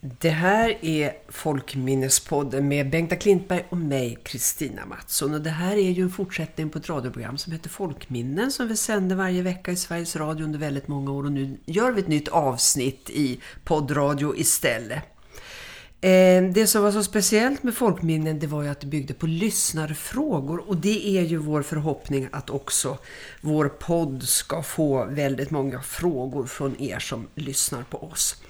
Det här är Folkminnespodden med Bengta Klintberg och mig, Kristina Mattsson. Och det här är ju en fortsättning på ett radioprogram som heter Folkminnen som vi sänder varje vecka i Sveriges Radio under väldigt många år. Och nu gör vi ett nytt avsnitt i poddradio istället. Eh, det som var så speciellt med Folkminnen det var ju att det byggde på lyssnarfrågor och det är ju vår förhoppning att också vår podd ska få väldigt många frågor från er som lyssnar på oss.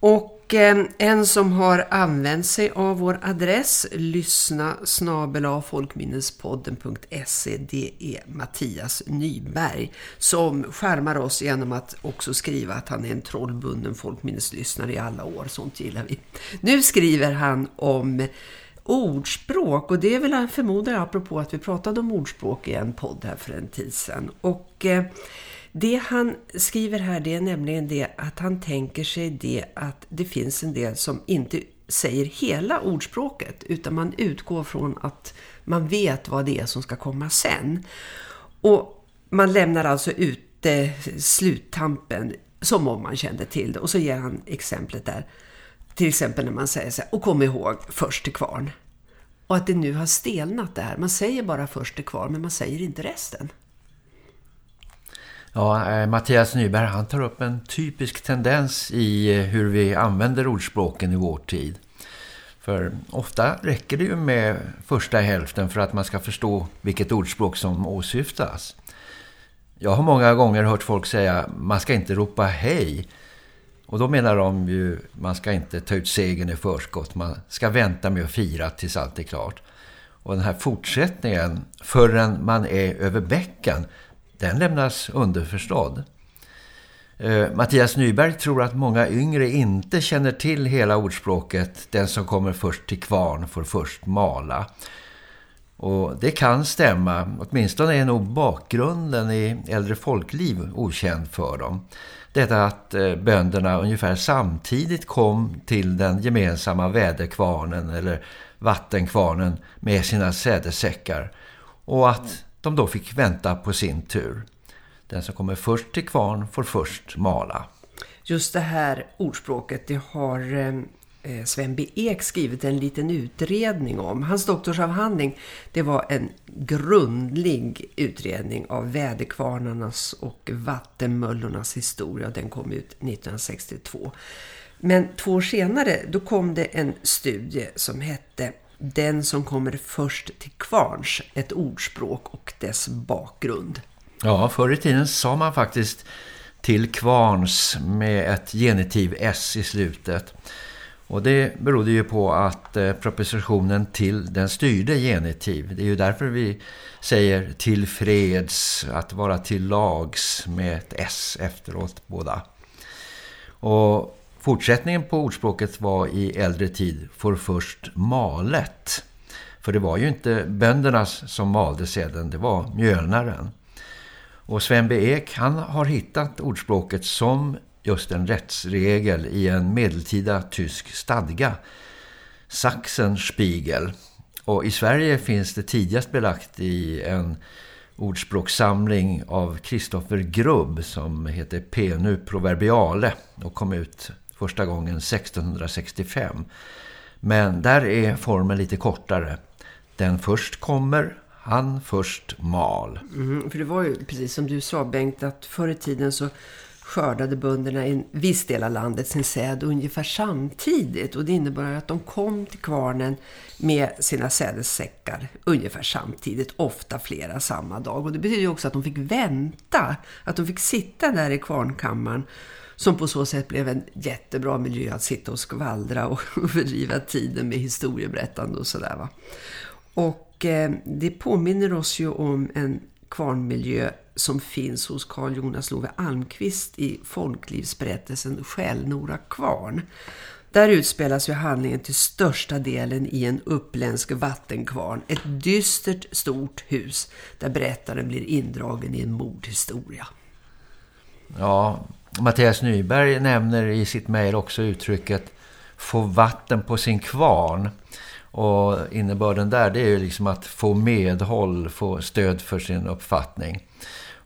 Och Eh, en som har använt sig av vår adress lyssna snabela folkminnespodden.se det är Mattias Nyberg som skärmar oss genom att också skriva att han är en trollbunden folkminneslyssnare i alla år. Sånt gillar vi. Nu skriver han om ordspråk och det är väl förmodar jag apropå att vi pratade om ordspråk i en podd här för en tid sedan. Och... Eh, det han skriver här det är nämligen det att han tänker sig det att det finns en del som inte säger hela ordspråket utan man utgår från att man vet vad det är som ska komma sen. Och man lämnar alltså ut eh, sluttampen som om man kände till det. Och så ger han exemplet där. Till exempel när man säger så här, och kom ihåg först till kvarn. Och att det nu har stelnat där. Man säger bara först till kvarn men man säger inte resten. Ja, eh, Mattias Nyberg han tar upp en typisk tendens i eh, hur vi använder ordspråken i vår tid. För ofta räcker det ju med första hälften för att man ska förstå vilket ordspråk som åsyftas. Jag har många gånger hört folk säga man ska inte ropa hej. Och då menar de ju man ska inte ta ut segern i förskott. Man ska vänta med att fira tills allt är klart. Och den här fortsättningen förrän man är över bäcken den lämnas underförstådd. Eh, Mattias Nyberg tror att många yngre inte känner till hela ordspråket den som kommer först till kvarn får först mala. Och det kan stämma, åtminstone är nog bakgrunden i äldre folkliv okänd för dem. Detta att eh, bönderna ungefär samtidigt kom till den gemensamma väderkvarnen eller vattenkvarnen med sina sädesäckar och att de då fick vänta på sin tur. Den som kommer först till kvarn får först mala. Just det här ordspråket det har eh, eh, Sven B. Ek skrivit en liten utredning om. Hans doktorsavhandling det var en grundlig utredning av väderkvarnarnas och vattenmöllornas historia. Den kom ut 1962. Men två år senare då kom det en studie som hette den som kommer först till kvarns, ett ordspråk och dess bakgrund. Ja, förr i tiden sa man faktiskt till kvarns med ett genitiv S i slutet. Och det berodde ju på att eh, propositionen till den styrde genitiv. Det är ju därför vi säger till freds, att vara till lags med ett S efteråt båda. Och Fortsättningen på ordspråket var i äldre tid för först malet. För det var ju inte böndernas som malde sedan, det var mjölnaren. Och Sven B. Ek han har hittat ordspråket som just en rättsregel i en medeltida tysk stadga. Sachsenspiegel. Och i Sverige finns det tidigast belagt i en ordspråkssamling av Kristoffer Grubb som heter Penu Proverbiale och kom ut första gången 1665. Men där är formen lite kortare. Den först kommer, han först mal. Mm, för det var ju precis som du sa Bengt att förr i tiden så skördade bönderna i en viss del av landet sin säd ungefär samtidigt. Och det innebar att de kom till kvarnen med sina sädessäckar ungefär samtidigt, ofta flera samma dag. Och det betyder ju också att de fick vänta, att de fick sitta där i kvarnkammaren som på så sätt blev en jättebra miljö att sitta och skvallra och fördriva tiden med historieberättande och sådär va. Och eh, det påminner oss ju om en kvarnmiljö som finns hos Carl Jonas Love Almqvist i folklivsberättelsen Själnora kvarn. Där utspelas ju handlingen till största delen i en uppländsk vattenkvarn. Ett dystert stort hus där berättaren blir indragen i en mordhistoria. Ja, Mattias Nyberg nämner i sitt mejl också uttrycket få vatten på sin kvarn. Och innebörden där det är ju liksom att få medhåll, få stöd för sin uppfattning.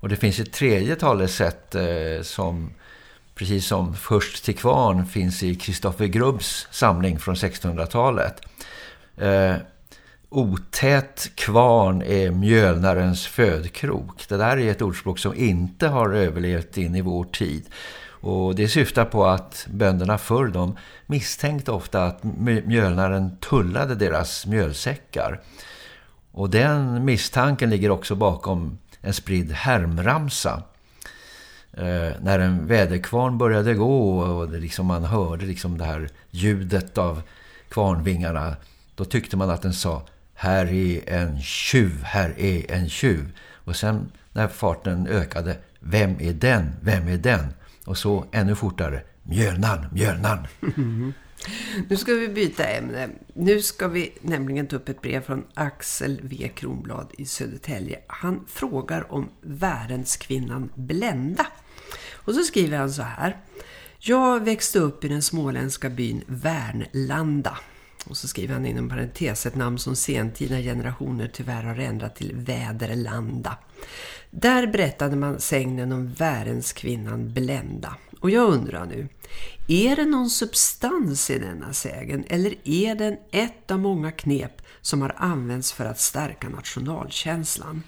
Och det finns ett tredje talesätt eh, som precis som Först till kvarn finns i Kristoffer Grubbs samling från 1600-talet. Eh, otät kvarn är mjölnarens födkrok. Det där är ett ordspråk som inte har överlevt in i vår tid. Och det syftar på att bönderna förr de misstänkte ofta att mjölnaren tullade deras mjölsäckar. Och den misstanken ligger också bakom en spridd härmramsa. Eh, när en väderkvarn började gå och det liksom man hörde liksom det här ljudet av kvarnvingarna då tyckte man att den sa här är en tjuv, här är en tjuv. Och sen när farten ökade, vem är den, vem är den? Och så ännu fortare, mjölnan, mjölnan. Nu ska vi byta ämne. Nu ska vi nämligen ta upp ett brev från Axel V. Kronblad i Södertälje. Han frågar om Världskvinnan Blenda. Och så skriver han så här. Jag växte upp i den småländska byn Värnlanda. Och så skriver han inom parentes ett namn som sentida generationer tyvärr har ändrat till Väderlanda. Där berättade man sägnen om värens kvinnan Blenda. Och jag undrar nu, är det någon substans i denna sägen eller är den ett av många knep som har använts för att stärka nationalkänslan?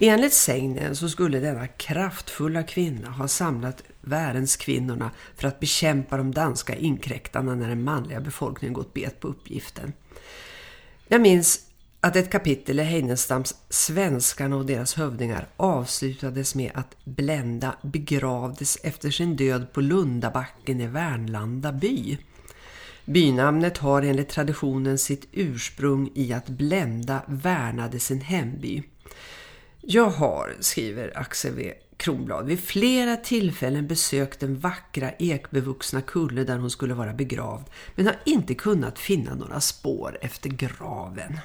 Enligt sägnen så skulle denna kraftfulla kvinna ha samlat världens kvinnorna för att bekämpa de danska inkräktarna när den manliga befolkningen gått bet på uppgiften. Jag minns att ett kapitel i Heidenstams Svenskarna och deras hövdingar avslutades med att Blenda begravdes efter sin död på Lundabacken i Värnlanda by. Bynamnet har enligt traditionen sitt ursprung i att Blenda värnade sin hemby. Jag har, skriver Axel V. Kronblad, vid flera tillfällen besökt den vackra ekbevuxna kulle där hon skulle vara begravd men har inte kunnat finna några spår efter graven.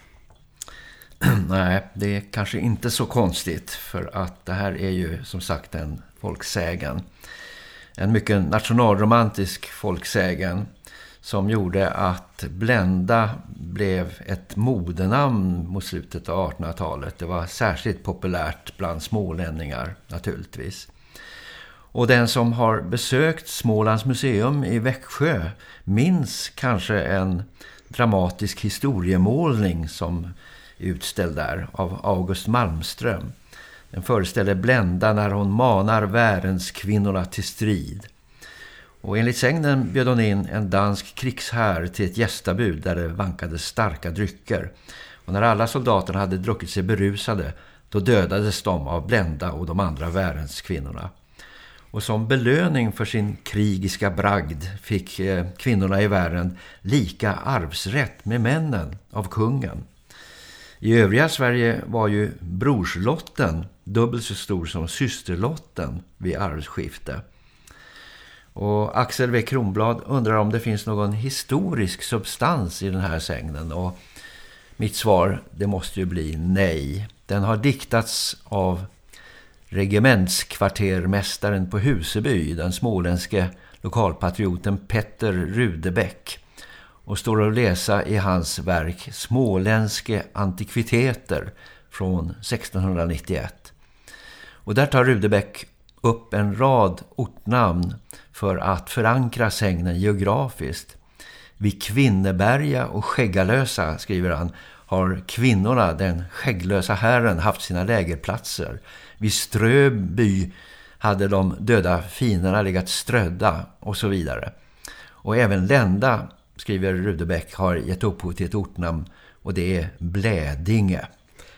Nej, det är kanske inte så konstigt för att det här är ju som sagt en folksägen. En mycket nationalromantisk folksägen som gjorde att Blenda blev ett modenamn mot slutet av 1800-talet. Det var särskilt populärt bland smålänningar naturligtvis. Och den som har besökt Smålands museum i Växjö minns kanske en dramatisk historiemålning som är utställd där av August Malmström. Den föreställer Blenda när hon manar världens kvinnorna till strid. Och enligt sägnen bjöd hon in en dansk krigshär till ett gästabud där det vankade starka drycker. Och när alla soldaterna hade druckit sig berusade, då dödades de av Blenda och de andra världens kvinnorna. Och som belöning för sin krigiska bragd fick eh, kvinnorna i världen lika arvsrätt med männen av kungen. I övriga Sverige var ju brorslotten dubbelt så stor som systerlotten vid arvsskifte. Och Axel V. Kronblad undrar om det finns någon historisk substans i den här sägnen. Och mitt svar, det måste ju bli nej. Den har diktats av regementskvartermästaren på Huseby, den småländske lokalpatrioten Petter Rudebäck. Och står att läsa i hans verk Småländske antikviteter från 1691. Och där tar Rudebäck upp en rad ortnamn för att förankra sägnen geografiskt. Vid Kvinneberga och Skäggalösa, skriver han, har kvinnorna, den skägglösa herren, haft sina lägerplatser. Vid Ströby hade de döda finerna legat strödda och så vidare. Och även Lända, skriver Rudebeck, har gett upphov till ett ortnamn och det är Blädinge.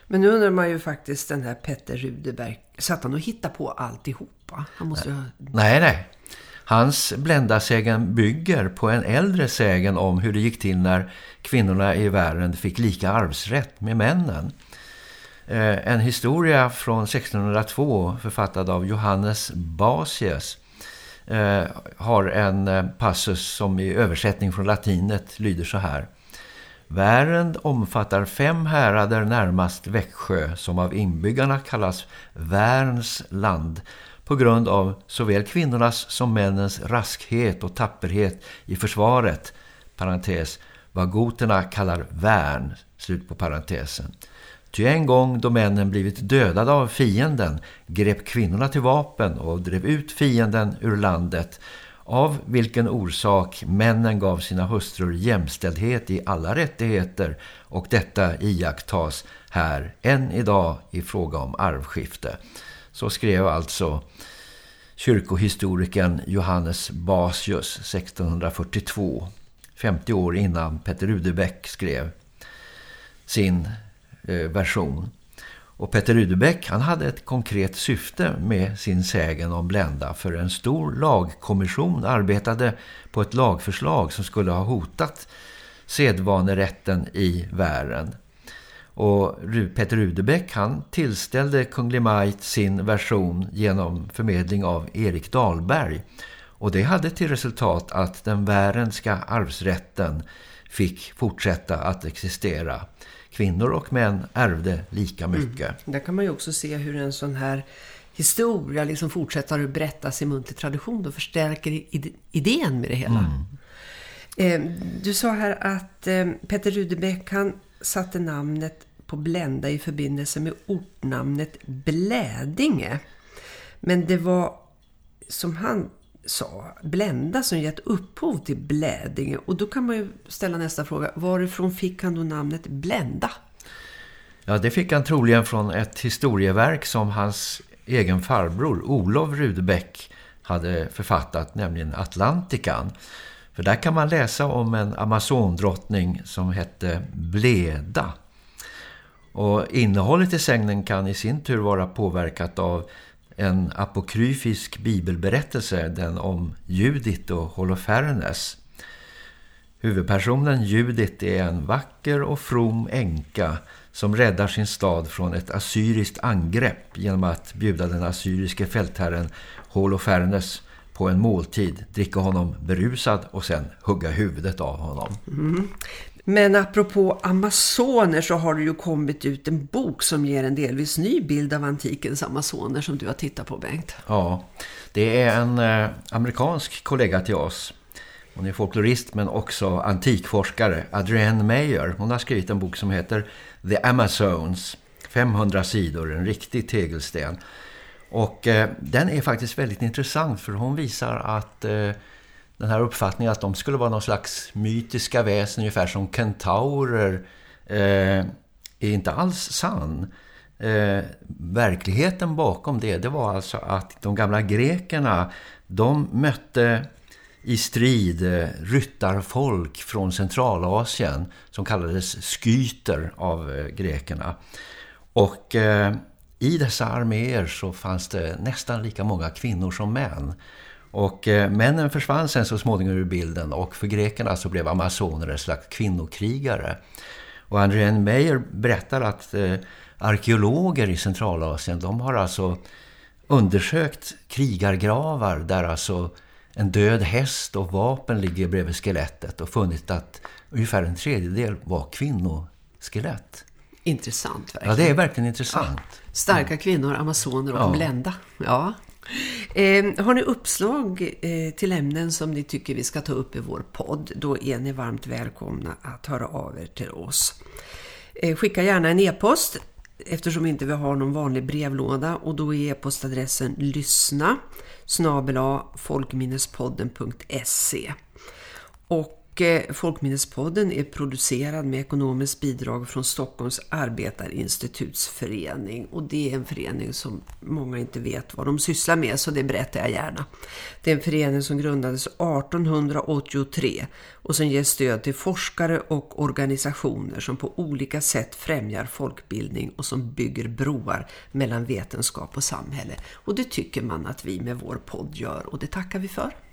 Men nu undrar man ju faktiskt den här Petter Rudeberg, satt han och hittade på alltihopa? Han måste nej. Ha... nej, nej. Hans bländasägen bygger på en äldre sägen om hur det gick till när kvinnorna i världen fick lika arvsrätt med männen. Eh, en historia från 1602 författad av Johannes Basius eh, har en eh, passus som i översättning från latinet lyder så här. Värend omfattar fem härader närmast Växjö som av inbyggarna kallas Värns land på grund av såväl kvinnornas som männens raskhet och tapperhet i försvaret, parentes, vad goterna kallar värn, slut på parentesen. Ty en gång då männen blivit dödade av fienden grep kvinnorna till vapen och drev ut fienden ur landet av vilken orsak männen gav sina hustrur jämställdhet i alla rättigheter och detta iakttas här än idag i fråga om arvskifte. Så skrev alltså kyrkohistorikern Johannes Basius 1642, 50 år innan Peter Rudebeck skrev sin eh, version. Och Peter Rudebeck han hade ett konkret syfte med sin sägen om Blenda. för en stor lagkommission arbetade på ett lagförslag som skulle ha hotat sedvanerätten i världen. Och Peter Rudebeck han tillställde Kunglig Majt sin version genom förmedling av Erik Dahlberg. Och det hade till resultat att den värendska arvsrätten fick fortsätta att existera. Kvinnor och män ärvde lika mm. mycket. Mm. Där kan man ju också se hur en sån här historia liksom fortsätter att berättas i muntlig tradition och förstärker idén med det hela. Mm. Eh, du sa här att eh, Peter Rudebeck han satte namnet på Blända i förbindelse med ortnamnet Blädinge. Men det var, som han sa, Blända som gett upphov till Blädinge. Och då kan man ju ställa nästa fråga, varifrån fick han då namnet Blända? Ja, det fick han troligen från ett historieverk som hans egen farbror Olof Rudebeck hade författat, nämligen Atlantikan. För där kan man läsa om en amazondrottning som hette Bleda. Och innehållet i sägnen kan i sin tur vara påverkat av en apokryfisk bibelberättelse, den om Judit och Holofernes. Huvudpersonen Judit är en vacker och from änka som räddar sin stad från ett assyriskt angrepp genom att bjuda den assyriske fältherren Holofernes på en måltid, dricka honom berusad och sen hugga huvudet av honom. Mm. Men apropå amazoner så har det ju kommit ut en bok som ger en delvis ny bild av antikens amazoner som du har tittat på Bengt. Ja, det är en eh, amerikansk kollega till oss. Hon är folklorist men också antikforskare, Adrienne Mayer. Hon har skrivit en bok som heter The Amazons, 500 sidor, en riktig tegelsten. Och eh, den är faktiskt väldigt intressant för hon visar att eh, den här uppfattningen att de skulle vara någon slags mytiska väsen ungefär som kentaurer eh, är inte alls sann. Eh, verkligheten bakom det, det var alltså att de gamla grekerna de mötte i strid eh, ryttarfolk från Centralasien som kallades skyter av eh, grekerna. Och eh, i dessa arméer så fanns det nästan lika många kvinnor som män. Och eh, männen försvann sen så småningom ur bilden och för grekerna så blev amazoner en slags kvinnokrigare. Och Andrén Meyer berättar att eh, arkeologer i Centralasien de har alltså undersökt krigargravar där alltså en död häst och vapen ligger bredvid skelettet och funnit att ungefär en tredjedel var kvinnoskelett. Intressant verkligen. Ja, det är verkligen intressant. Ja. Starka kvinnor, amazoner och ja. blända. Ja. Eh, har ni uppslag eh, till ämnen som ni tycker vi ska ta upp i vår podd, då är ni varmt välkomna att höra av er till oss. Eh, skicka gärna en e-post eftersom inte vi har någon vanlig brevlåda och då är e-postadressen lyssna snabela folkminnespodden.se och och eh, Folkminnespodden är producerad med ekonomiskt bidrag från Stockholms arbetarinstitutsförening. Och det är en förening som många inte vet vad de sysslar med så det berättar jag gärna. Det är en förening som grundades 1883 och som ger stöd till forskare och organisationer som på olika sätt främjar folkbildning och som bygger broar mellan vetenskap och samhälle. Och det tycker man att vi med vår podd gör och det tackar vi för.